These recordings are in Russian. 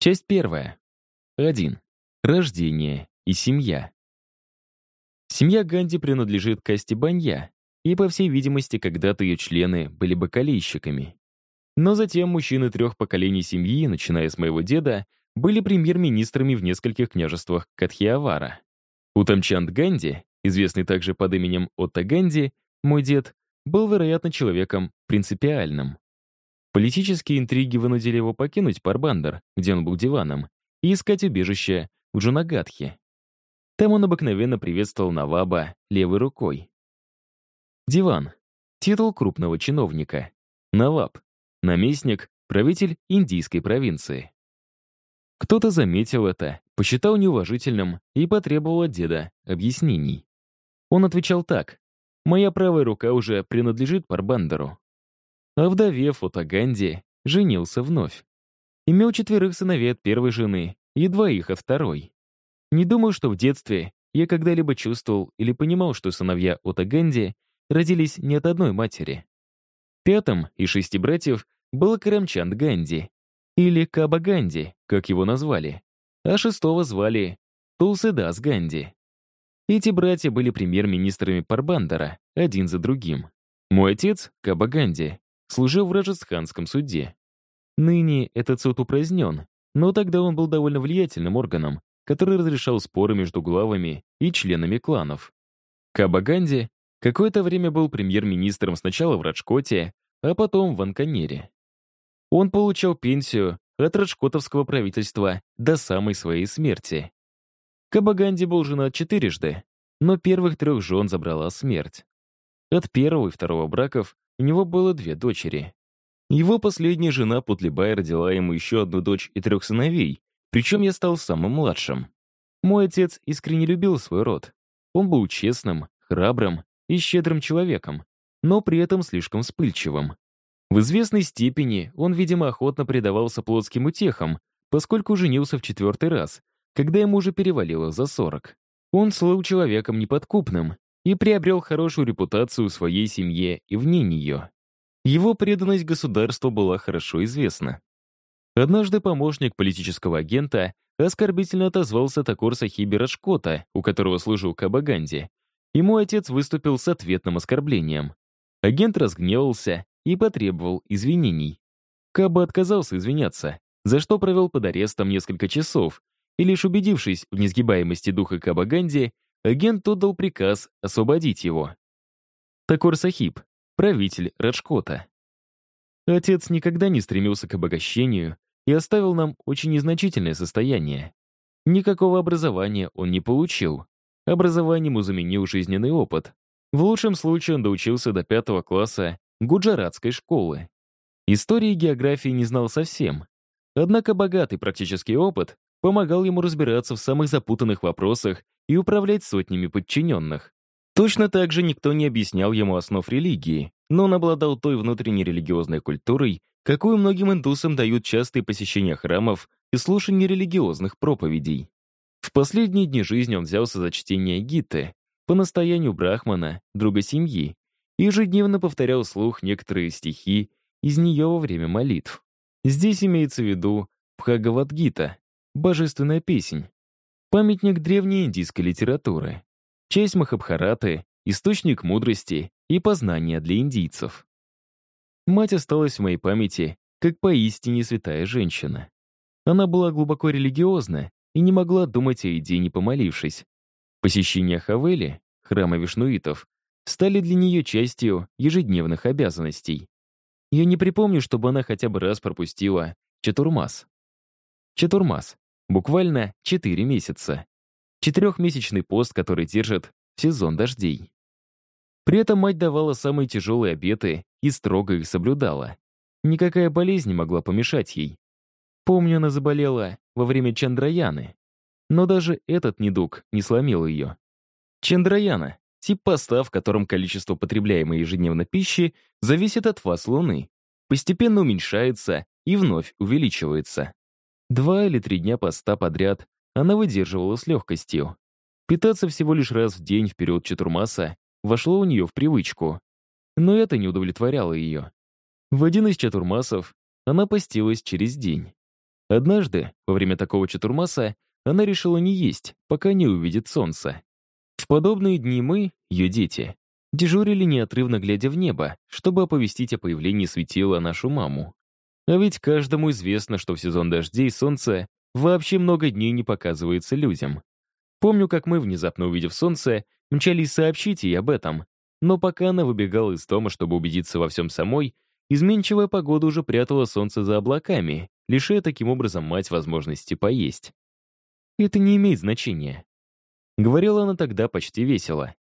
Часть первая. 1. Рождение и семья. Семья Ганди принадлежит касте Банья, и, по всей видимости, когда-то ее члены были бакалейщиками. Но затем мужчины трех поколений семьи, начиная с моего деда, были премьер-министрами в нескольких княжествах Катхиавара. Утамчанд Ганди, известный также под именем Отто Ганди, мой дед, был, вероятно, человеком принципиальным. Политические интриги вынудили его покинуть Парбандар, где он был диваном, и искать убежище в Джунагадхе. Там он обыкновенно приветствовал Наваба левой рукой. Диван — титул крупного чиновника. Наваб — наместник, правитель индийской провинции. Кто-то заметил это, посчитал неуважительным и потребовал от деда объяснений. Он отвечал так. «Моя правая рука уже принадлежит Парбандеру». А вдовев от Аганди, женился вновь. Имел четверых сыновей от первой жены и двоих от второй. Не думаю, что в детстве я когда-либо чувствовал или понимал, что сыновья от Аганди родились не от одной матери. Пятым из шести братьев был Карамчанд Ганди, или Каба Ганди, как его назвали, а шестого звали Тулседас Ганди. Эти братья были премьер-министрами Парбандара, один за другим. Мой отец, Каба Ганди, служил в Раджастханском суде. Ныне этот суд упразднен, но тогда он был довольно влиятельным органом, который разрешал споры между главами и членами кланов. Каба Ганди какое-то время был премьер-министром сначала в Раджкоте, а потом в Анканере. Он получал пенсию от раджкотовского правительства до самой своей смерти. Кабаганди был женат четырежды, но первых трех жен забрала смерть. От первого и второго браков у него было две дочери. Его последняя жена Путлибай родила ему еще одну дочь и трех сыновей, причем я стал самым младшим. Мой отец искренне любил свой род. Он был честным, храбрым и щедрым человеком, но при этом слишком вспыльчивым. В известной степени он, видимо, охотно предавался плотским утехам, поскольку женился в четвертый раз, когда ему уже перевалило за сорок. Он слыл человеком неподкупным и приобрел хорошую репутацию в своей семье и вне нее. Его преданность государству была хорошо известна. Однажды помощник политического агента оскорбительно отозвался Такор Сахиби Рашкота, у которого служил Кабаганди, мой отец выступил с ответным оскорблением. Агент разгневался и потребовал извинений. Каба отказался извиняться, за что провел под арестом несколько часов, и лишь убедившись в несгибаемости духа Каба Ганди, агент отдал приказ освободить его. Такор Сахиб, правитель Раджкота. Отец никогда не стремился к обогащению и оставил нам очень незначительное состояние. Никакого образования он не получил. Образование ему заменил жизненный опыт. В лучшем случае он доучился до пятого класса гуджаратской школы. Истории и географии не знал совсем. Однако богатый практический опыт помогал ему разбираться в самых запутанных вопросах и управлять сотнями подчиненных. Точно так же никто не объяснял ему основ религии, но он обладал той внутренней религиозной культурой, какую многим индусам дают частые посещения храмов и слушание религиозных проповедей. В последние дни жизни он взялся за чтение Гиты по настоянию Брахмана, друга семьи, и ежедневно повторял слух некоторые стихи из нее во время молитв. Здесь имеется в виду Бхагавадгита, божественная песнь, памятник древней индийской литературы, часть Махабхараты, источник мудрости и познания для индийцев. Мать осталась в моей памяти как поистине святая женщина. Она была глубоко религиозна и не могла думать о еде, не помолившись. Посещение Хавели, храма вишнуитов, стали для нее частью ежедневных обязанностей. Я не припомню, чтобы она хотя бы раз пропустила Четурмас. Четурмас. Буквально 4 месяца. Четырехмесячный пост, который держит сезон дождей. При этом мать давала самые тяжелые обеты и строго их соблюдала. Никакая болезнь не могла помешать ей. Помню, она заболела во время Чандраяны. Но даже этот недуг не сломил ее. Чандраяна Тип поста, в котором количество потребляемой ежедневно пищи зависит от фаз Луны, постепенно уменьшается и вновь увеличивается. Два или три дня поста подряд она выдерживала с легкостью. Питаться всего лишь раз в день в период Чатурмаса вошло у нее в привычку. Но это не удовлетворяло ее. В один из Чатурмасов она постилась через день. Однажды, во время такого чатурмаса, она решила не есть, пока не увидит солнце. В подобные дни мы, ее дети, дежурили неотрывно глядя в небо, чтобы оповестить о появлении светила нашу маму. А ведь каждому известно, что в сезон дождей солнце вообще много дней не показывается людям. Помню, как мы, внезапно увидев солнце, мчались сообщить ей об этом. Но пока она выбегала из дома, чтобы убедиться во всем самой, изменчивая погода уже прятала солнце за облаками, лишая таким образом мать возможности поесть. Это не имеет значения. Говорила она тогда почти весело.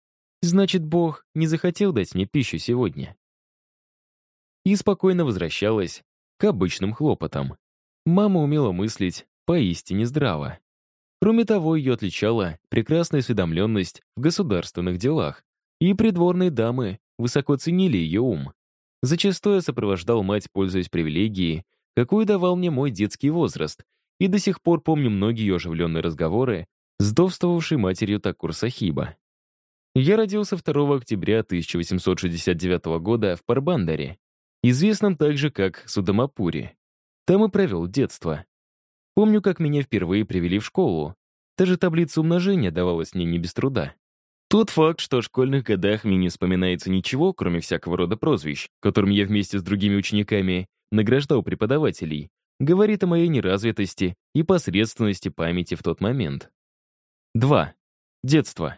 Значит, Бог не захотел дать мне пищу сегодня. И спокойно возвращалась к обычным хлопотам. Мама умела мыслить поистине здраво. Кроме того, ее отличала прекрасная осведомленность в государственных делах, и придворные дамы высоко ценили ее ум. Зачастую я сопровождал мать, пользуясь привилегией, какую давал мне мой детский возраст, и до сих пор помню многие ее оживленные разговоры с довствовавшей матерью Такур Сахиба. Я родился 2 октября 1869 года в Парбандаре, известном также как Судамапури. Там и провел детство. Помню, как меня впервые привели в школу. Даже таблица умножения давалась мне не без труда. Тот факт, что о школьных годах мне не вспоминается ничего, кроме всякого рода прозвищ, которым я вместе с другими учениками награждал преподавателей, говорит о моей неразвитости и посредственности памяти в тот момент. 2. Детство.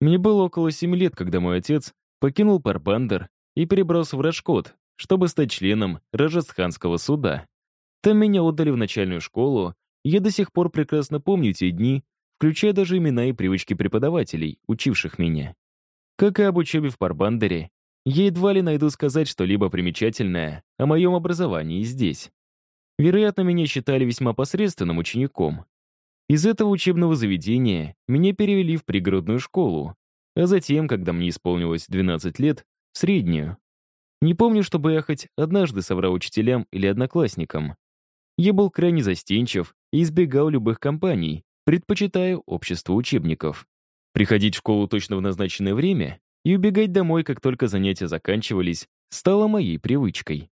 Мне было около 7 лет, когда мой отец покинул Парбандер и перебрался в Рашкот, чтобы стать членом Раджастханского суда. Там меня отдали в начальную школу, я до сих пор прекрасно помню те дни, включая даже имена и привычки преподавателей, учивших меня. Как и об учебе в Парбандере, я едва ли найду сказать что-либо примечательное о моем образовании здесь. Вероятно, меня считали весьма посредственным учеником. Из этого учебного заведения меня перевели в пригородную школу, а затем, когда мне исполнилось 12 лет, в среднюю. Не помню, чтобы я хоть однажды соврал учителям или одноклассникам. Я был крайне застенчив и избегал любых компаний, предпочитая общество учебников. Приходить в школу точно в назначенное время и убегать домой, как только занятия заканчивались, стало моей привычкой.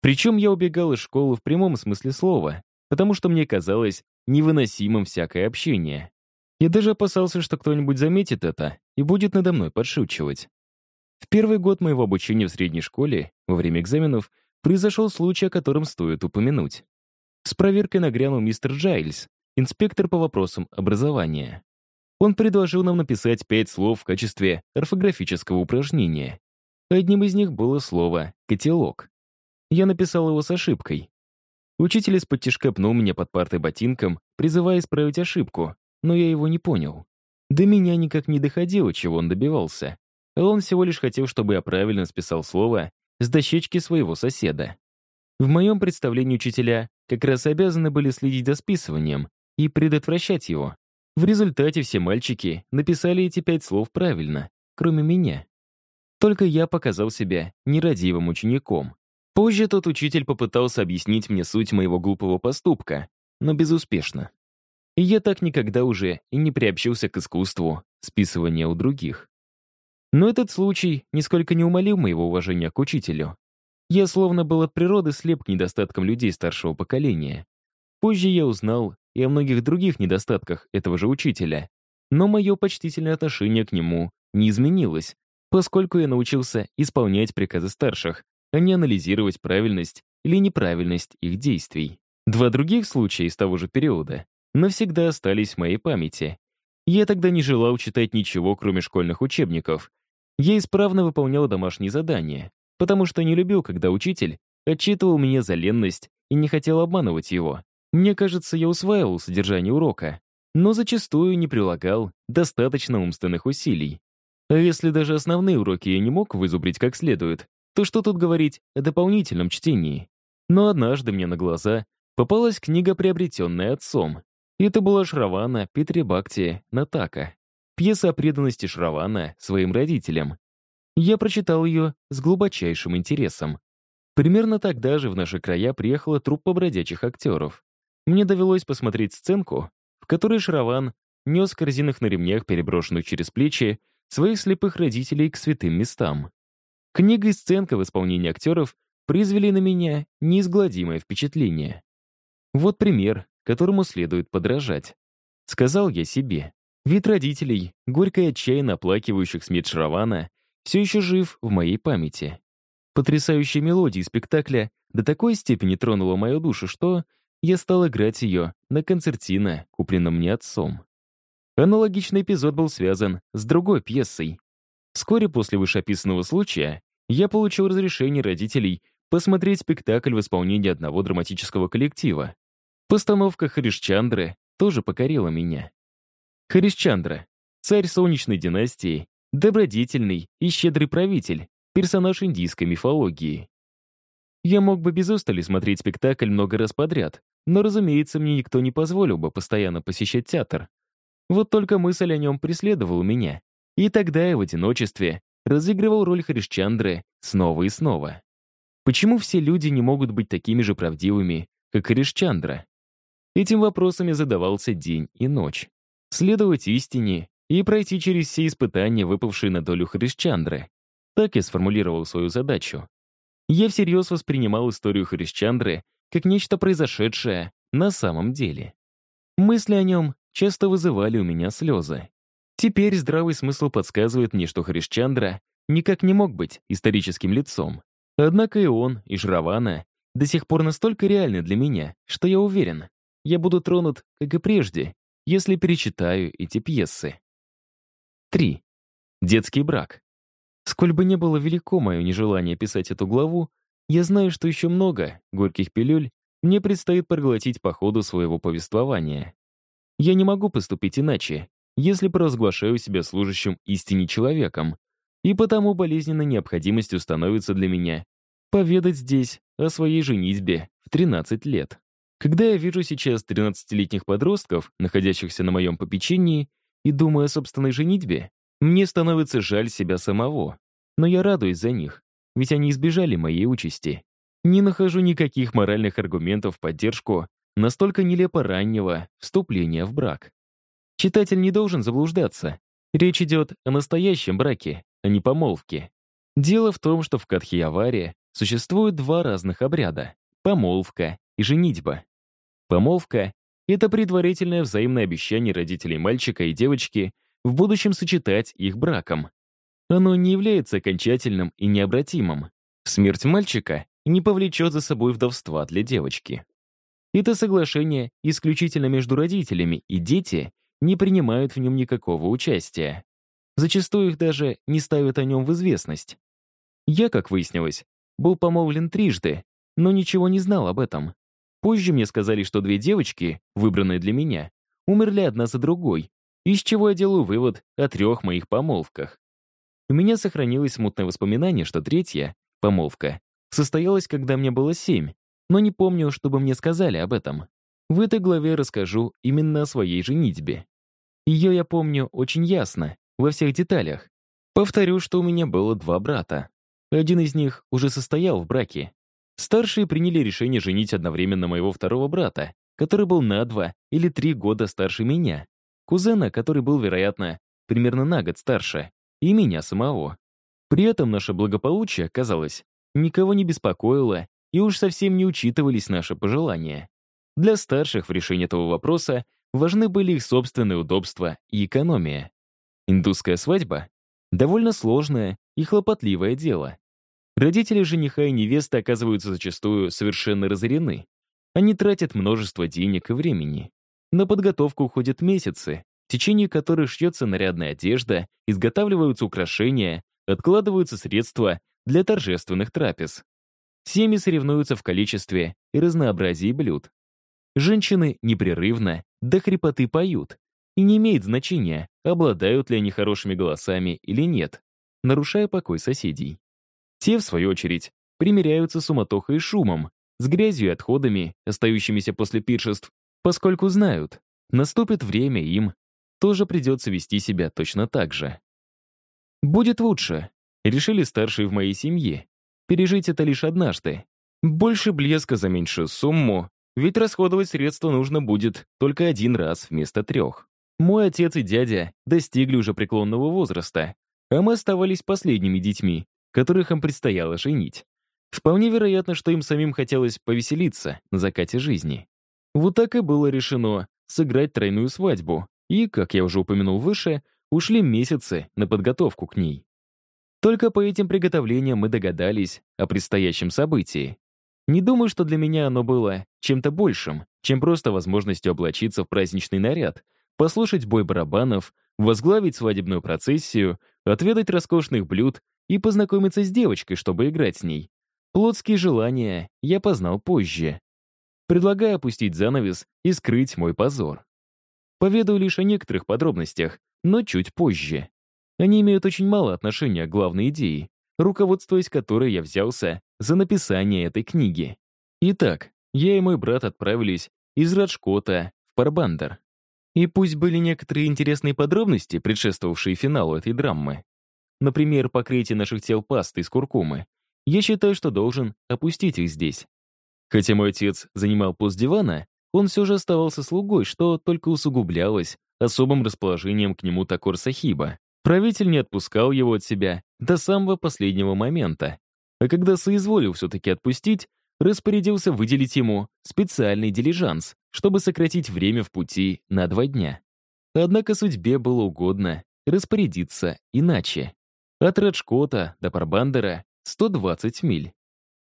Причем я убегал из школы в прямом смысле слова, потому что мне казалось невыносимым всякое общение. Я даже опасался, что кто-нибудь заметит это и будет надо мной подшучивать. В первый год моего обучения в средней школе, во время экзаменов, произошел случай, о котором стоит упомянуть. С проверкой нагрянул мистер Джайльс, инспектор по вопросам образования. Он предложил нам написать пять слов в качестве орфографического упражнения. Одним из них было слово «котелок». Я написал его с ошибкой. Учитель из-под тишка пнул меня под партой ботинком, призывая исправить ошибку, но я его не понял. До меня никак не доходило, чего он добивался. Он всего лишь хотел, чтобы я правильно списал слово с дощечки своего соседа. В моем представлении учителя как раз обязаны были следить за списыванием и предотвращать его. В результате все мальчики написали эти пять слов правильно, кроме меня. Только я показал себя нерадивым учеником. Позже тот учитель попытался объяснить мне суть моего глупого поступка, но безуспешно. И я так никогда уже и не приобщился к искусству списывания у других. Но этот случай нисколько не умолил моего уважения к учителю. Я словно был от природы слеп к недостаткам людей старшего поколения. Позже я узнал и о многих других недостатках этого же учителя, но мое почтительное отношение к нему не изменилось, поскольку я научился исполнять приказы старших, а не анализировать правильность или неправильность их действий. Два других случая из того же периода навсегда остались в моей памяти. Я тогда не желал читать ничего, кроме школьных учебников. Я исправно выполнял домашние задания, потому что не любил, когда учитель отчитывал меня за ленность и не хотел обманывать его. Мне кажется, я усваивал содержание урока, но зачастую не прилагал достаточно умственных усилий. А если даже основные уроки я не мог вызубрить как следует, то что тут говорить о дополнительном чтении? Но однажды мне на глаза попалась книга, приобретенная отцом. Это была Шравана Петри Бхакти Натака. Пьеса о преданности Шравана своим родителям. Я прочитал ее с глубочайшим интересом. Примерно тогда же в наши края приехала труппа бродячих актеров. Мне довелось посмотреть сценку, в которой Шарован нес в корзинах на ремнях, переброшенных через плечи, своих слепых родителей к святым местам. Книга и сценка в исполнении актеров произвели на меня неизгладимое впечатление. Вот пример, которому следует подражать. Сказал я себе. Вид родителей, горько и отчаянно оплакивающих смерть Шравана, все еще жив в моей памяти. Потрясающая мелодия спектакля до такой степени тронула мою душу, что я стал играть ее на концертино, купленном мне отцом. Аналогичный эпизод был связан с другой пьесой. Вскоре после вышеописанного случая я получил разрешение родителей посмотреть спектакль в исполнении одного драматического коллектива. Постановка Харишчандры тоже покорила меня. Харишчандра — царь солнечной династии, добродетельный и щедрый правитель, персонаж индийской мифологии. Я мог бы без устали смотреть спектакль много раз подряд, но, разумеется, мне никто не позволил бы постоянно посещать театр. Вот только мысль о нем преследовала меня, и тогда я в одиночестве разыгрывал роль Харишчандры снова и снова. Почему все люди не могут быть такими же правдивыми, как Харишчандра? Этим вопросом я задавался день и ночь. Следовать истине и пройти через все испытания, выпавшие на долю Харишчандры. Так я сформулировал свою задачу. Я всерьез воспринимал историю Харишчандры как нечто произошедшее на самом деле. Мысли о нем часто вызывали у меня слезы. Теперь здравый смысл подсказывает мне, что Харишчандра никак не мог быть историческим лицом. Однако и он, и Жравана до сих пор настолько реальны для меня, что я уверен, я буду тронут, как и прежде, если перечитаю эти пьесы. 3. Детский брак. Сколь бы не было велико мое нежелание писать эту главу, я знаю, что еще много горьких пилюль мне предстоит проглотить по ходу своего повествования. Я не могу поступить иначе, если провозглашаю себя служащим истине человеком, и потому болезненной необходимостью становится для меня поведать здесь о своей женитьбе в 13 лет. Когда я вижу сейчас 13-летних подростков, находящихся на моем попечении, и думаю о собственной женитьбе, мне становится жаль себя самого. Но я радуюсь за них, ведь они избежали моей участи. Не нахожу никаких моральных аргументов в поддержку настолько нелепо раннего вступления в брак. Читатель не должен заблуждаться. Речь идет о настоящем браке, а не помолвке. Дело в том, что в Кадхияваре существуют два разных обряда — помолвка и женитьба. Помолвка — это предварительное взаимное обещание родителей мальчика и девочки в будущем сочетать их браком. Оно не является окончательным и необратимым. Смерть мальчика не повлечет за собой вдовства для девочки. Это соглашение исключительно между родителями, и дети не принимают в нем никакого участия. Зачастую их даже не ставят о нем в известность. Я, как выяснилось, был помолвлен трижды, но ничего не знал об этом. Позже мне сказали, что две девочки, выбранные для меня, умерли одна за другой, из чего я делаю вывод о трех моих помолвках. У меня сохранилось смутное воспоминание, что третья, помолвка, состоялась, когда мне было семь, но не помню, чтобы мне сказали об этом. В этой главе расскажу именно о своей женитьбе. Ее я помню очень ясно, во всех деталях. Повторю, что у меня было два брата. Один из них уже состоял в браке. Старшие приняли решение женить одновременно моего второго брата, который был на два или три года старше меня, кузена, который был, вероятно, примерно на год старше, и меня самого. При этом наше благополучие, казалось, никого не беспокоило, и уж совсем не учитывались наши пожелания. Для старших в решении этого вопроса важны были их собственные удобства и экономия. Индусская свадьба — довольно сложное и хлопотливое дело. Родители жениха и невесты оказываются зачастую совершенно разорены. Они тратят множество денег и времени. На подготовку уходят месяцы, в течение которых шьется нарядная одежда, изготавливаются украшения, откладываются средства для торжественных трапез. Семьи соревнуются в количестве и разнообразии блюд. Женщины непрерывно до хрипоты поют, и не имеет значения, обладают ли они хорошими голосами или нет, нарушая покой соседей. Те, в свою очередь, примиряются с суматохой и шумом, с грязью и отходами, остающимися после пиршеств, поскольку знают, наступит время им тоже придется вести себя точно так же. Будет лучше, решили старшие в моей семье. Пережить это лишь однажды. Больше блеска за меньшую сумму, ведь расходовать средства нужно будет только один раз вместо трех. Мой отец и дядя достигли уже преклонного возраста, а мы оставались последними детьми, которых им предстояло женить. Вполне вероятно, что им самим хотелось повеселиться на закате жизни. Вот так и было решено сыграть тройную свадьбу, и, как я уже упомянул выше, ушли месяцы на подготовку к ней. Только по этим приготовлениям мы догадались о предстоящем событии. Не думаю, что для меня оно было чем-то большим, чем просто возможностью облачиться в праздничный наряд, послушать бой барабанов, возглавить свадебную процессию, отведать роскошных блюд и познакомиться с девочкой, чтобы играть с ней. Плотские желания я познал позже. Предлагаю опустить занавес и скрыть мой позор. Поведаю лишь о некоторых подробностях, но чуть позже. Они имеют очень мало отношения к главной идее, руководствуясь которой я взялся за написание этой книги. Итак, я и мой брат отправились из Раджкота в Парбандер. И пусть были некоторые интересные подробности, предшествовавшие финалу этой драмы, например, покрытие наших тел пастой из куркумы, я считаю, что должен опустить их здесь. Хотя мой отец занимал пост дивана, он все же оставался слугой, что только усугублялось особым расположением к нему Такор Сахиба. Правитель не отпускал его от себя до самого последнего момента. А когда соизволил все-таки отпустить, распорядился выделить ему специальный дилижанс, чтобы сократить время в пути на два дня. Однако судьбе было угодно распорядиться иначе. От Раджкота до Парбандера 120 миль.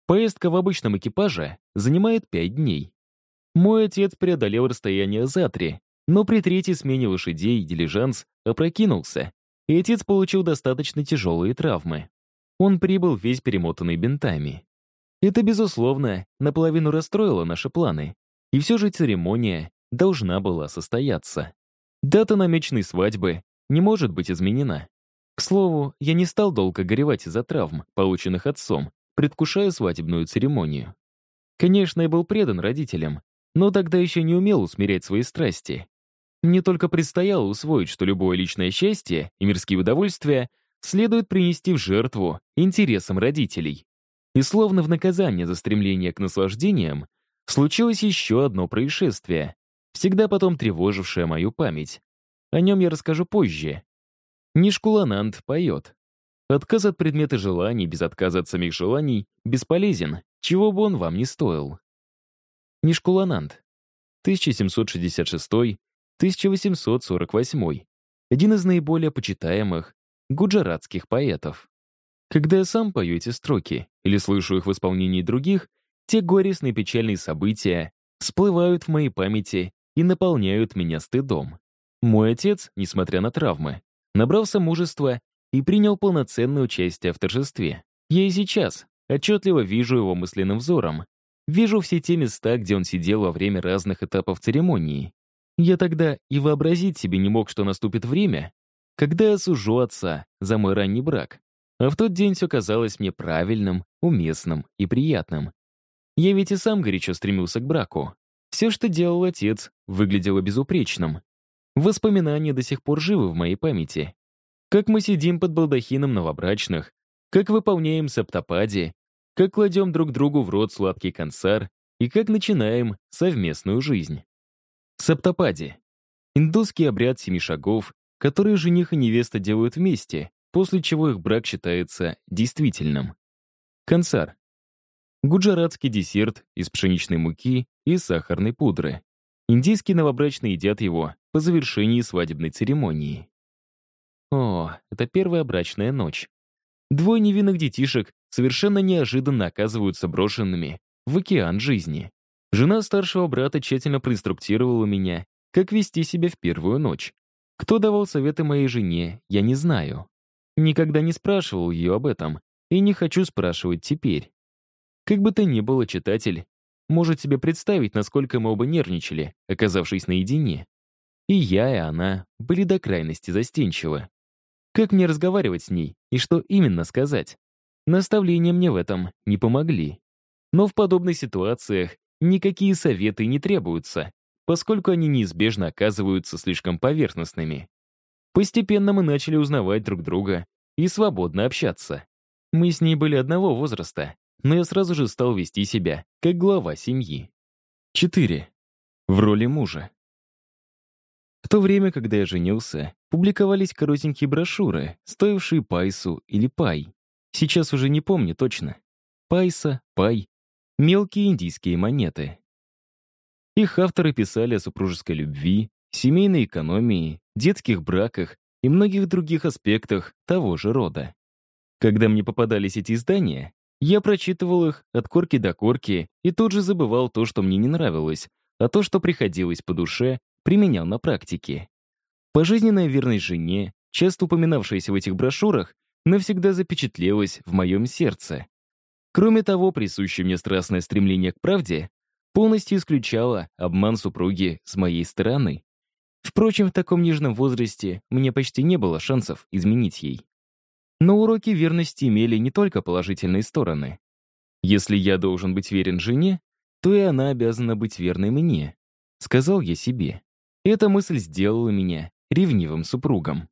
Поездка в обычном экипаже занимает 5 дней. Мой отец преодолел расстояние за три, но при третьей смене лошадей дилижанс опрокинулся, и отец получил достаточно тяжелые травмы. Он прибыл весь перемотанный бинтами. Это, безусловно, наполовину расстроило наши планы, и все же церемония должна была состояться. Дата намеченной свадьбы не может быть изменена. К слову, я не стал долго горевать из-за травм, полученных отцом, предвкушая свадебную церемонию. Конечно, я был предан родителям, но тогда еще не умел усмирять свои страсти. Мне только предстояло усвоить, что любое личное счастье и мирские удовольствия следует принести в жертву интересам родителей. И словно в наказание за стремление к наслаждениям, случилось еще одно происшествие, всегда потом тревожившее мою память. О нем я расскажу позже. Нишкулананд поет. Отказ от предмета желаний без отказа от самих желаний бесполезен, чего бы он вам не стоил. Нишкулананд. 1766-1848. Один из наиболее почитаемых гуджаратских поэтов. Когда я сам пою эти строки или слышу их в исполнении других, те горестные печальные события всплывают в моей памяти и наполняют меня стыдом. Мой отец, несмотря на травмы, набрался мужества и принял полноценное участие в торжестве. Я и сейчас отчетливо вижу его мысленным взором. Вижу все те места, где он сидел во время разных этапов церемонии. Я тогда и вообразить себе не мог, что наступит время, когда я сужу отца за мой ранний брак. А в тот день все казалось мне правильным, уместным и приятным. Я ведь и сам горячо стремился к браку. Все, что делал отец, выглядело безупречным. Воспоминания до сих пор живы в моей памяти. Как мы сидим под балдахином новобрачных, как выполняем саптопади, как кладем друг другу в рот сладкий консар и как начинаем совместную жизнь. Саптопади — индусский обряд семи шагов, который жених и невеста делают вместе, после чего их брак считается действительным. Консар. Гуджаратский десерт из пшеничной муки и сахарной пудры. Индийские новобрачные едят его по завершении свадебной церемонии. О, это первая брачная ночь. Двое невинных детишек совершенно неожиданно оказываются брошенными в океан жизни. Жена старшего брата тщательно проинструктировала меня, как вести себя в первую ночь. Кто давал советы моей жене, я не знаю. Никогда не спрашивал ее об этом и не хочу спрашивать теперь. Как бы то ни было, читатель может себе представить, насколько мы оба нервничали, оказавшись наедине. И я, и она были до крайности застенчивы. Как мне разговаривать с ней и что именно сказать? Наставления мне в этом не помогли. Но в подобных ситуациях никакие советы не требуются, поскольку они неизбежно оказываются слишком поверхностными. Постепенно мы начали узнавать друг друга и свободно общаться. Мы с ней были одного возраста, но я сразу же стал вести себя как глава семьи. 4. В роли мужа. В то время, когда я женился, публиковались коротенькие брошюры, стоившие пайсу или пай. Сейчас уже не помню точно. Пайса, пай, мелкие индийские монеты. Их авторы писали о супружеской любви, семейной экономии, детских браках и многих других аспектах того же рода. Когда мне попадались эти издания, я прочитывал их от корки до корки и тут же забывал то, что мне не нравилось, а то, что приходилось по душе, применял на практике. Пожизненная верность жене, часто упоминавшаяся в этих брошюрах, навсегда запечатлелась в моем сердце. Кроме того, присущее мне страстное стремление к правде полностью исключало обман супруги с моей стороны. Впрочем, в таком нежном возрасте мне почти не было шансов изменить ей. Но уроки верности имели не только положительные стороны. Если я должен быть верен жене, то и она обязана быть верной мне, сказал я себе. Эта мысль сделала меня ревнивым супругом.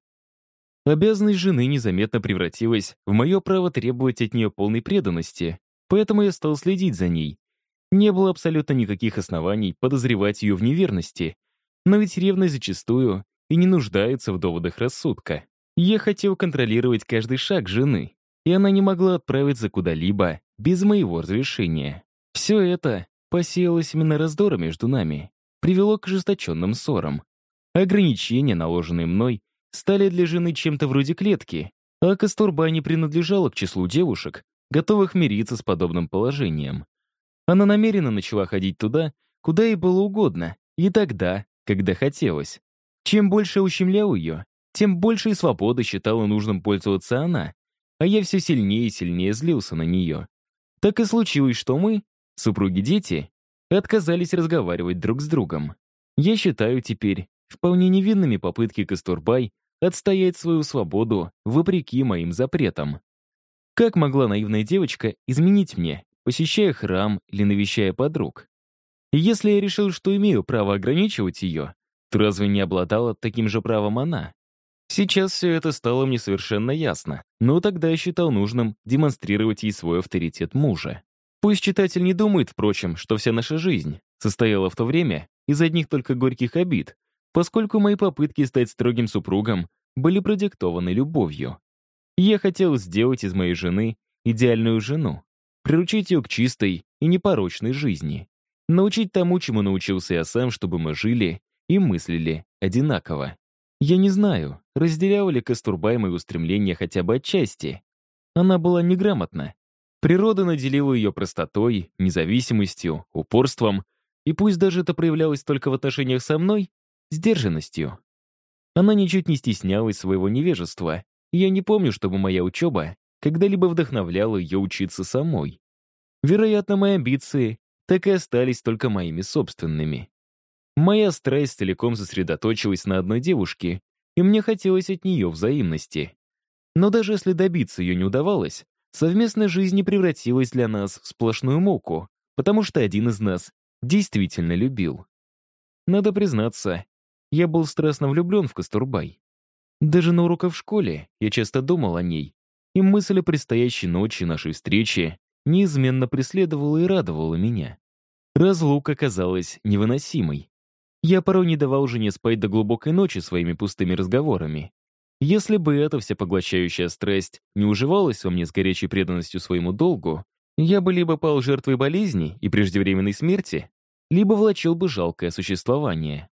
Обязанность жены незаметно превратилась в мое право требовать от нее полной преданности, поэтому я стал следить за ней. Не было абсолютно никаких оснований подозревать ее в неверности, но ведь ревность зачастую и не нуждается в доводах рассудка. Я хотел контролировать каждый шаг жены, и она не могла отправиться куда-либо без моего разрешения. Все это посеялось именно раздора между нами, привело к ожесточенным ссорам. Ограничения, наложенные мной, стали для жены чем-то вроде клетки, а Кастурба не принадлежала к числу девушек, готовых мириться с подобным положением. Она намеренно начала ходить туда, куда ей было угодно, и тогда, когда хотелось. Чем больше ущемлял ее, тем больше и свободы считала нужным пользоваться она, а я все сильнее и сильнее злился на нее. Так и случилось, что мы, супруги-дети, отказались разговаривать друг с другом. Я считаю теперь вполне невинными попытки Кастурбай отстоять свою свободу вопреки моим запретам. Как могла наивная девочка изменить мне, посещая храм или навещая подруг? И если я решил, что имею право ограничивать ее, то разве не обладала таким же правом она? Сейчас все это стало мне совершенно ясно, но тогда я считал нужным демонстрировать ей свой авторитет мужа. Пусть читатель не думает, впрочем, что вся наша жизнь состояла в то время из одних только горьких обид, поскольку мои попытки стать строгим супругом были продиктованы любовью. Я хотел сделать из моей жены идеальную жену, приручить ее к чистой и непорочной жизни, научить тому, чему научился я сам, чтобы мы жили и мыслили одинаково. Я не знаю, разделяла ли Кастурбай мои устремления хотя бы отчасти. Она была неграмотна. Природа наделила ее простотой, независимостью, упорством, и пусть даже это проявлялось только в отношениях со мной, сдержанностью. Она ничуть не стеснялась своего невежества, и я не помню, чтобы моя учеба когда-либо вдохновляла ее учиться самой. Вероятно, мои амбиции так и остались только моими собственными. Моя страсть целиком сосредоточилась на одной девушке, и мне хотелось от нее взаимности. Но даже если добиться ее не удавалось, совместная жизнь не превратилась для нас в сплошную муку, потому что один из нас действительно любил. Надо признаться, я был страстно влюблен в Кастурбай. Даже на уроках в школе я часто думал о ней, и мысль о предстоящей ночи нашей встречи неизменно преследовала и радовала меня. Разлука казалась невыносимой. Я порой не давал жене спать до глубокой ночи своими пустыми разговорами. Если бы эта всепоглощающая страсть не уживалась во мне с горячей преданностью своему долгу, я бы либо пал жертвой болезни и преждевременной смерти, либо влачил бы жалкое существование.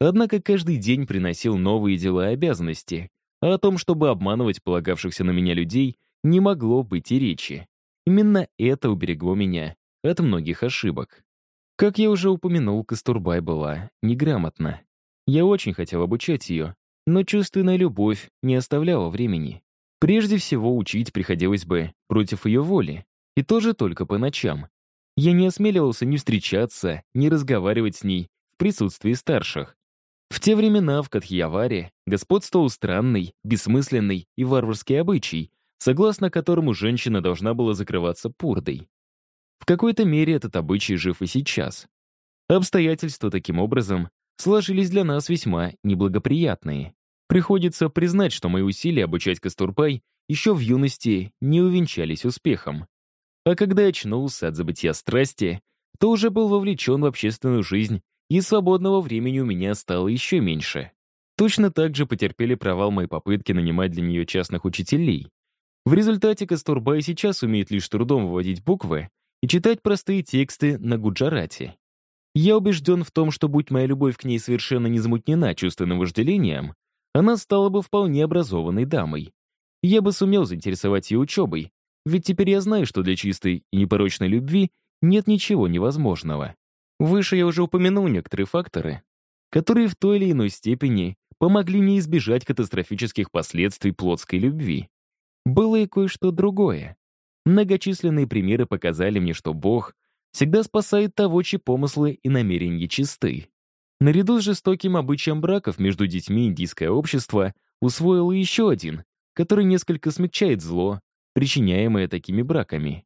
Однако каждый день приносил новые дела и обязанности, а о том, чтобы обманывать полагавшихся на меня людей, не могло быть и речи. Именно это уберегло меня от многих ошибок. Как я уже упомянул, Кастурбай была неграмотна. Я очень хотел обучать ее, но чувственная любовь не оставляла времени. Прежде всего, учить приходилось бы против ее воли, и тоже только по ночам. Я не осмеливался ни встречаться, ни разговаривать с ней в присутствии старших. В те времена в Катхияваре господствовал странный, бессмысленный и варварский обычай, согласно которому женщина должна была закрываться пурдой. В какой-то мере этот обычай жив и сейчас. Обстоятельства таким образом сложились для нас весьма неблагоприятные. Приходится признать, что мои усилия обучать Кастурпай еще в юности не увенчались успехом. А когда я очнулся от забытия страсти, то уже был вовлечен в общественную жизнь, и свободного времени у меня стало еще меньше. Точно так же потерпели провал мои попытки нанимать для нее частных учителей. В результате Кастурбай сейчас умеет лишь трудом выводить буквы и читать простые тексты на гуджарате. Я убежден в том, что будь моя любовь к ней совершенно не замутнена чувственным вожделением, она стала бы вполне образованной дамой. Я бы сумел заинтересовать ее учебой, ведь теперь я знаю, что для чистой и непорочной любви нет ничего невозможного. Выше я уже упомянул некоторые факторы, которые в той или иной степени помогли мне избежать катастрофических последствий плотской любви. Было и кое-что другое. Многочисленные примеры показали мне, что Бог всегда спасает того, чьи помыслы и намерения чисты. Наряду с жестоким обычаем браков между детьми индийское общество усвоило еще один, который несколько смягчает зло, причиняемое такими браками.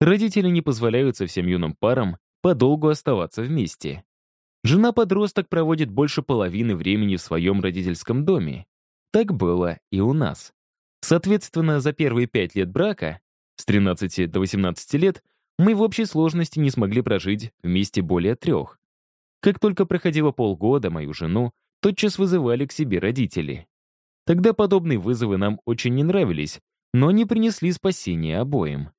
Родители не позволяют совсем юным парам подолгу оставаться вместе. Жена-подросток проводит больше половины времени в своем родительском доме. Так было и у нас. Соответственно, за первые пять лет брака, с 13 до 18 лет, мы в общей сложности не смогли прожить вместе более трех. Как только проходило полгода, мою жену тотчас вызывали к себе родители. Тогда подобные вызовы нам очень не нравились, но они принесли спасение обоим.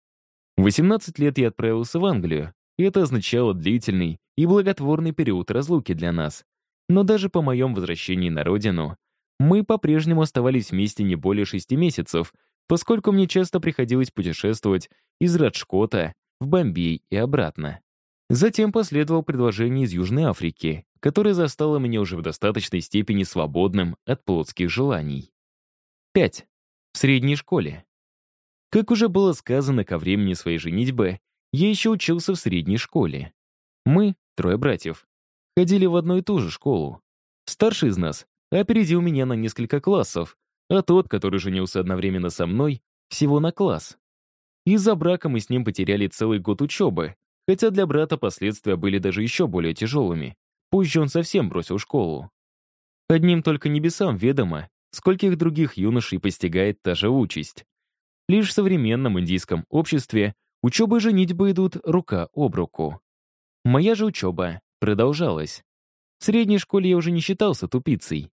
В 18 лет я отправился в Англию, и это означало длительный и благотворный период разлуки для нас. Но даже по моем возвращении на родину мы по-прежнему оставались вместе не более шести месяцев, поскольку мне часто приходилось путешествовать из Раджкота в Бомбей и обратно. Затем последовало предложение из Южной Африки, которое застало меня уже в достаточной степени свободным от плотских желаний. 5. В средней школе. Как уже было сказано ко времени своей женитьбы, я еще учился в средней школе. Мы, трое братьев, ходили в одну и ту же школу. Старший из нас опередил меня на несколько классов, а тот, который женился одновременно со мной, всего на класс. Из-за брака мы с ним потеряли целый год учебы, хотя для брата последствия были даже еще более тяжелыми. Позже он совсем бросил школу. Одним только небесам ведомо, скольких других юношей постигает та же участь. Лишь в современном индийском обществе учеба и женитьба идут рука об руку. Моя же учеба продолжалась. В средней школе я уже не считался тупицей.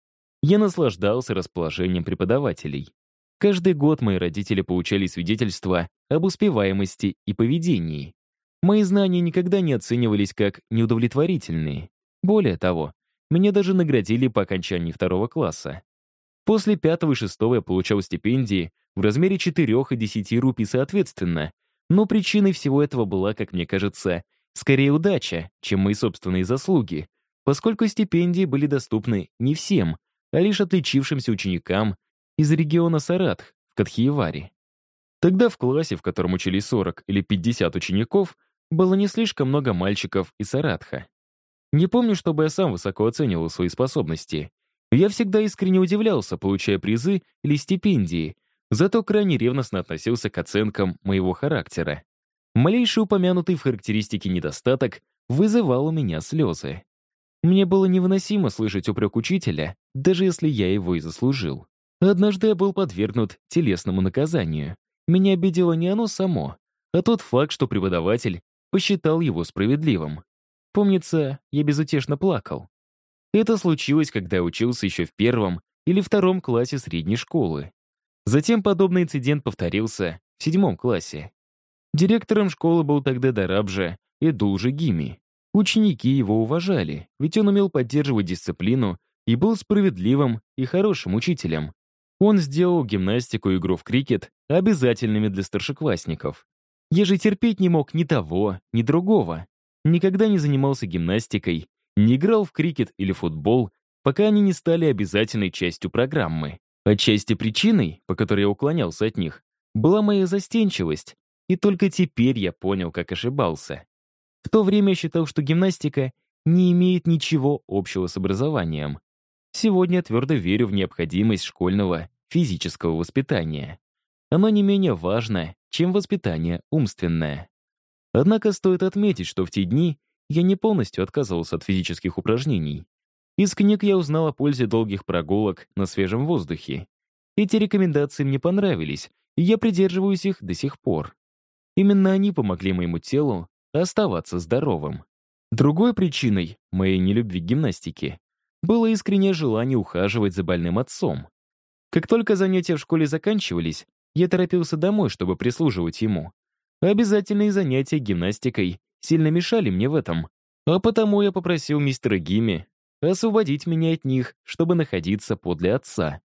Я наслаждался расположением преподавателей. Каждый год мои родители получали свидетельства об успеваемости и поведении. Мои знания никогда не оценивались как неудовлетворительные. Более того, меня даже наградили по окончании второго класса. После пятого и шестого я получал стипендии в размере 4 и 10 рупий соответственно, но причиной всего этого была, как мне кажется, скорее удача, чем мои собственные заслуги, поскольку стипендии были доступны не всем, а лишь отличившимся ученикам из региона Саратх в Катхиеваре. Тогда в классе, в котором учились 40 или 50 учеников, было не слишком много мальчиков из Саратха. Не помню, чтобы я сам высоко оценивал свои способности. Я всегда искренне удивлялся, получая призы или стипендии, зато крайне ревностно относился к оценкам моего характера. Малейший упомянутый в характеристике недостаток вызывал у меня слезы. Мне было невыносимо слышать упрек учителя, даже если я его и заслужил. Однажды я был подвергнут телесному наказанию. Меня обидело не оно само, а тот факт, что преподаватель посчитал его справедливым. Помнится, я безутешно плакал. Это случилось, когда учился еще в первом или втором классе средней школы. Затем подобный инцидент повторился в седьмом классе. Директором школы был тогда Дарабжа Эдулжи Гими. Ученики его уважали, ведь он умел поддерживать дисциплину и был справедливым и хорошим учителем. Он сделал гимнастику и игру в крикет обязательными для старшеклассников. Я же терпеть не мог ни того, ни другого. Никогда не занимался гимнастикой, не играл в крикет или футбол, пока они не стали обязательной частью программы. Отчасти причиной, по которой я уклонялся от них, была моя застенчивость, и только теперь я понял, как ошибался. В то время я считал, что гимнастика не имеет ничего общего с образованием. Сегодня я твердо верю в необходимость школьного физического воспитания. Оно не менее важно, чем воспитание умственное. Однако стоит отметить, что в те дни я не полностью отказывался от физических упражнений. Из книг я узнал о пользе долгих прогулок на свежем воздухе. Эти рекомендации мне понравились, и я придерживаюсь их до сих пор. Именно они помогли моему телу оставаться здоровым. Другой причиной моей нелюбви к гимнастике было искреннее желание ухаживать за больным отцом. Как только занятия в школе заканчивались, я торопился домой, чтобы прислуживать ему. Обязательные занятия гимнастикой сильно мешали мне в этом. А потому я попросил мистера Гимми освободить меня от них, чтобы находиться подле отца.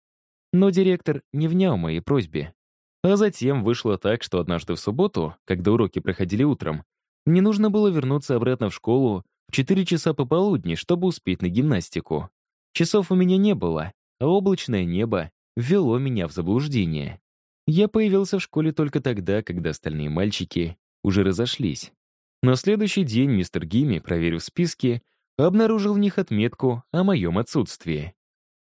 Но директор не внял моей просьбе. А затем вышло так, что однажды в субботу, когда уроки проходили утром, мне нужно было вернуться обратно в школу в 4 часа пополудни, чтобы успеть на гимнастику. Часов у меня не было, а облачное небо ввело меня в заблуждение. Я появился в школе только тогда, когда остальные мальчики уже разошлись. На следующий день мистер Гимми, проверив списки, обнаружил в них отметку о моем отсутствии.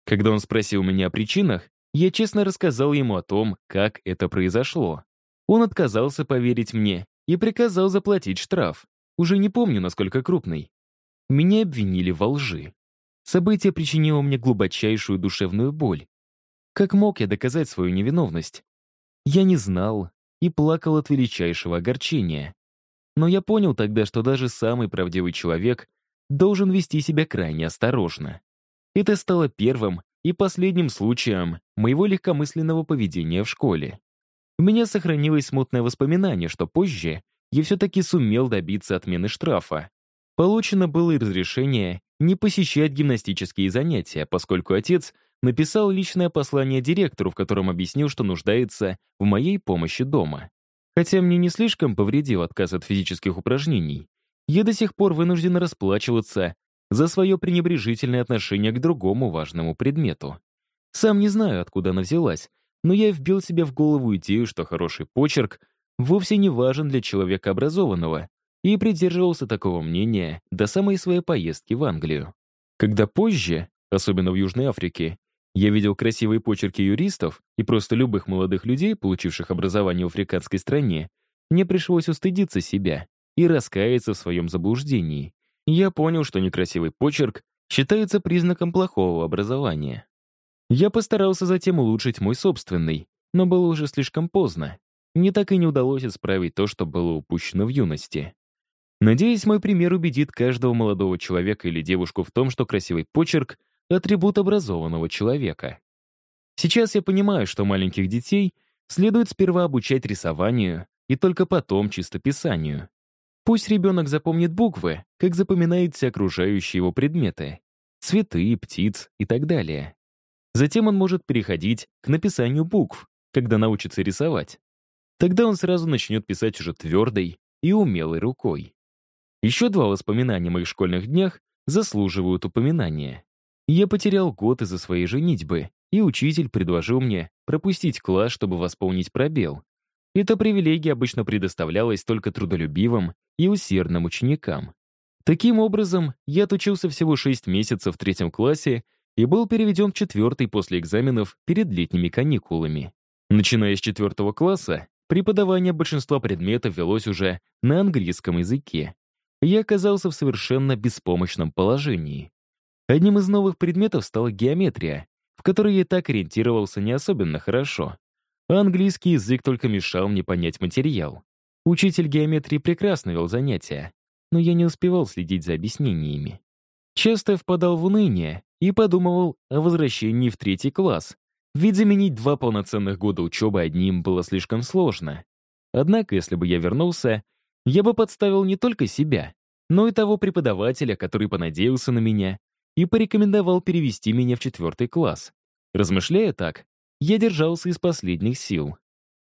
Когда он спросил меня о причинах, я честно рассказал ему о том, как это произошло. Он отказался поверить мне и приказал заплатить штраф. Уже не помню, насколько крупный. Меня обвинили во лжи. Событие причинило мне глубочайшую душевную боль. Как мог я доказать свою невиновность? Я не знал и плакал от величайшего огорчения. Но я понял тогда, что даже самый правдивый человек должен вести себя крайне осторожно. Это стало первым и последним случаем моего легкомысленного поведения в школе. У меня сохранилось смутное воспоминание, что позже я все-таки сумел добиться отмены штрафа. Получено было и разрешение не посещать гимнастические занятия, поскольку отец написал личное послание директору, в котором объяснил, что нуждается в моей помощи дома. Хотя мне не слишком повредил отказ от физических упражнений, я до сих пор вынужден расплачиваться за свое пренебрежительное отношение к другому важному предмету. Сам не знаю, откуда она взялась, но я вбил себе в голову идею, что хороший почерк вовсе не важен для человека образованного, и придерживался такого мнения до самой своей поездки в Англию. Когда позже, особенно в Южной Африке, я видел красивые почерки юристов и просто любых молодых людей, получивших образование в африканской стране, мне пришлось устыдиться себя и раскаяться в своем заблуждении. Я понял, что некрасивый почерк считается признаком плохого образования. Я постарался затем улучшить мой собственный, но было уже слишком поздно. Мне так и не удалось исправить то, что было упущено в юности. Надеюсь, мой пример убедит каждого молодого человека или девушку в том, что красивый почерк — атрибут образованного человека. Сейчас я понимаю, что маленьких детей следует сперва обучать рисованию и только потом чистописанию. Пусть ребенок запомнит буквы, как запоминает все окружающие его предметы — цветы, птиц и так далее. Затем он может переходить к написанию букв, когда научится рисовать. Тогда он сразу начнет писать уже твердой и умелой рукой. Еще два воспоминания о моих школьных днях заслуживают упоминания. Я потерял год из-за своей женитьбы, и учитель предложил мне пропустить класс, чтобы восполнить пробел. Эта привилегия обычно предоставлялась только трудолюбивым и усердным ученикам. Таким образом, я отучился всего 6 месяцев в третьем классе и был переведен в четвертый после экзаменов перед летними каникулами. Начиная с четвертого класса, преподавание большинства предметов велось уже на английском языке я оказался в совершенно беспомощном положении. Одним из новых предметов стала геометрия, в которой я так ориентировался не особенно хорошо. А английский язык только мешал мне понять материал. Учитель геометрии прекрасно вел занятия, но я не успевал следить за объяснениями. Часто впадал в уныние и подумывал о возвращении в третий класс, ведь заменить два полноценных года учебы одним было слишком сложно. Однако, если бы я вернулся, я бы подставил не только себя, но и того преподавателя, который понадеялся на меня и порекомендовал перевести меня в четвертый класс. Размышляя так, я держался из последних сил.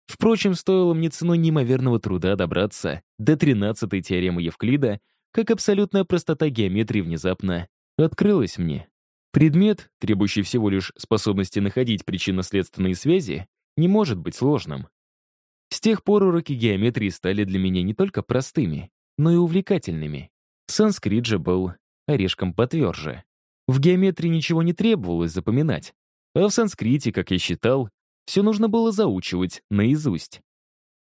Впрочем, стоило мне ценой неимоверного труда добраться до тринадцатой теоремы Евклида, как абсолютная простота геометрии внезапно открылась мне. Предмет, требующий всего лишь способности находить причинно-следственные связи, не может быть сложным. С тех пор уроки геометрии стали для меня не только простыми, но и увлекательными. Санскрит же был орешком потверже. В геометрии ничего не требовалось запоминать, а в санскрите, как я считал, все нужно было заучивать наизусть.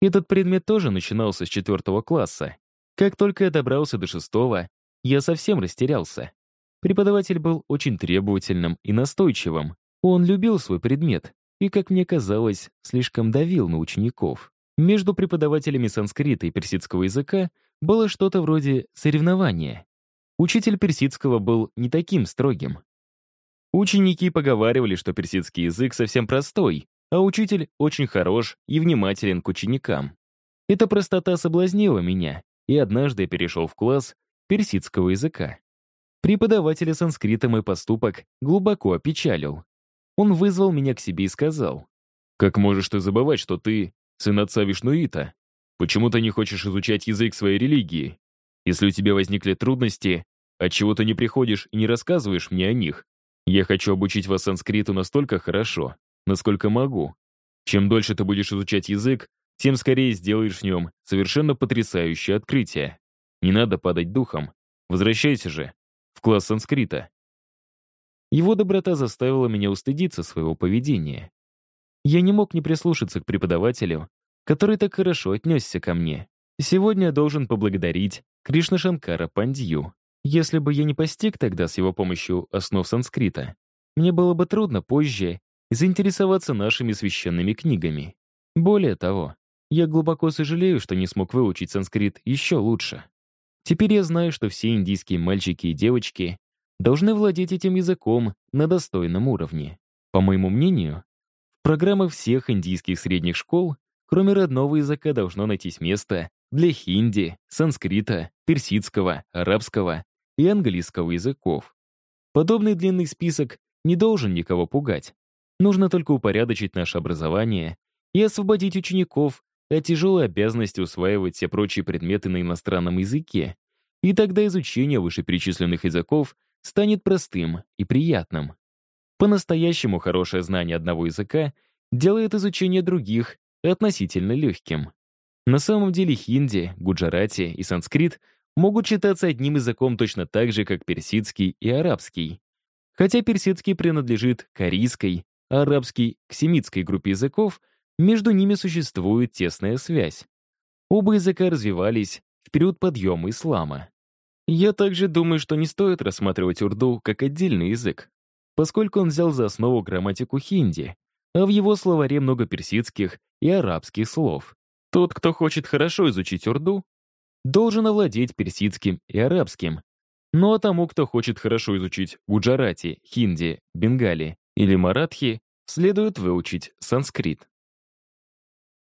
Этот предмет тоже начинался с четвертого класса. Как только я добрался до шестого, я совсем растерялся. Преподаватель был очень требовательным и настойчивым. Он любил свой предмет и, как мне казалось, слишком давил на учеников. Между преподавателями санскрита и персидского языка было что-то вроде соревнования. Учитель персидского был не таким строгим. Ученики поговаривали, что персидский язык совсем простой, а учитель очень хорош и внимателен к ученикам. Эта простота соблазнила меня, и однажды я перешел в класс, персидского языка. Преподавателя санскрита мой поступок глубоко опечалил. Он вызвал меня к себе и сказал, «Как можешь ты забывать, что ты сын отца Вишнуита? Почему ты не хочешь изучать язык своей религии? Если у тебя возникли трудности, отчего ты не приходишь и не рассказываешь мне о них? Я хочу обучить вас санскриту настолько хорошо, насколько могу. Чем дольше ты будешь изучать язык, тем скорее сделаешь в нем совершенно потрясающее открытие. Не надо падать духом. Возвращайся же в класс санскрита. Его доброта заставила меня устыдиться своего поведения. Я не мог не прислушаться к преподавателю, который так хорошо отнесся ко мне. Сегодня я должен поблагодарить Кришна Шанкара Пандью. Если бы я не постиг тогда с его помощью основ санскрита, мне было бы трудно позже заинтересоваться нашими священными книгами. Более того, я глубоко сожалею, что не смог выучить санскрит еще лучше. Теперь я знаю, что все индийские мальчики и девочки должны владеть этим языком на достойном уровне. По моему мнению, в программах всех индийских средних школ, кроме родного языка, должно найтись место для хинди, санскрита, персидского, арабского и английского языков. Подобный длинный список не должен никого пугать. Нужно только упорядочить наше образование и освободить учеников от тяжелой обязанности усваивать все прочие предметы на иностранном языке, и тогда изучение вышеперечисленных языков станет простым и приятным. По-настоящему хорошее знание одного языка делает изучение других относительно легким. На самом деле хинди, гуджарати и санскрит могут считаться одним языком точно так же, как персидский и арабский. Хотя персидский принадлежит к арийской, а арабский — к семитской группе языков, между ними существует тесная связь. Оба языка развивались в период подъема ислама. Я также думаю, что не стоит рассматривать урду как отдельный язык, поскольку он взял за основу грамматику хинди, а в его словаре много персидских и арабских слов. Тот, кто хочет хорошо изучить урду, должен овладеть персидским и арабским. Ну а тому, кто хочет хорошо изучить гуджарати, хинди, бенгали или маратхи, следует выучить санскрит.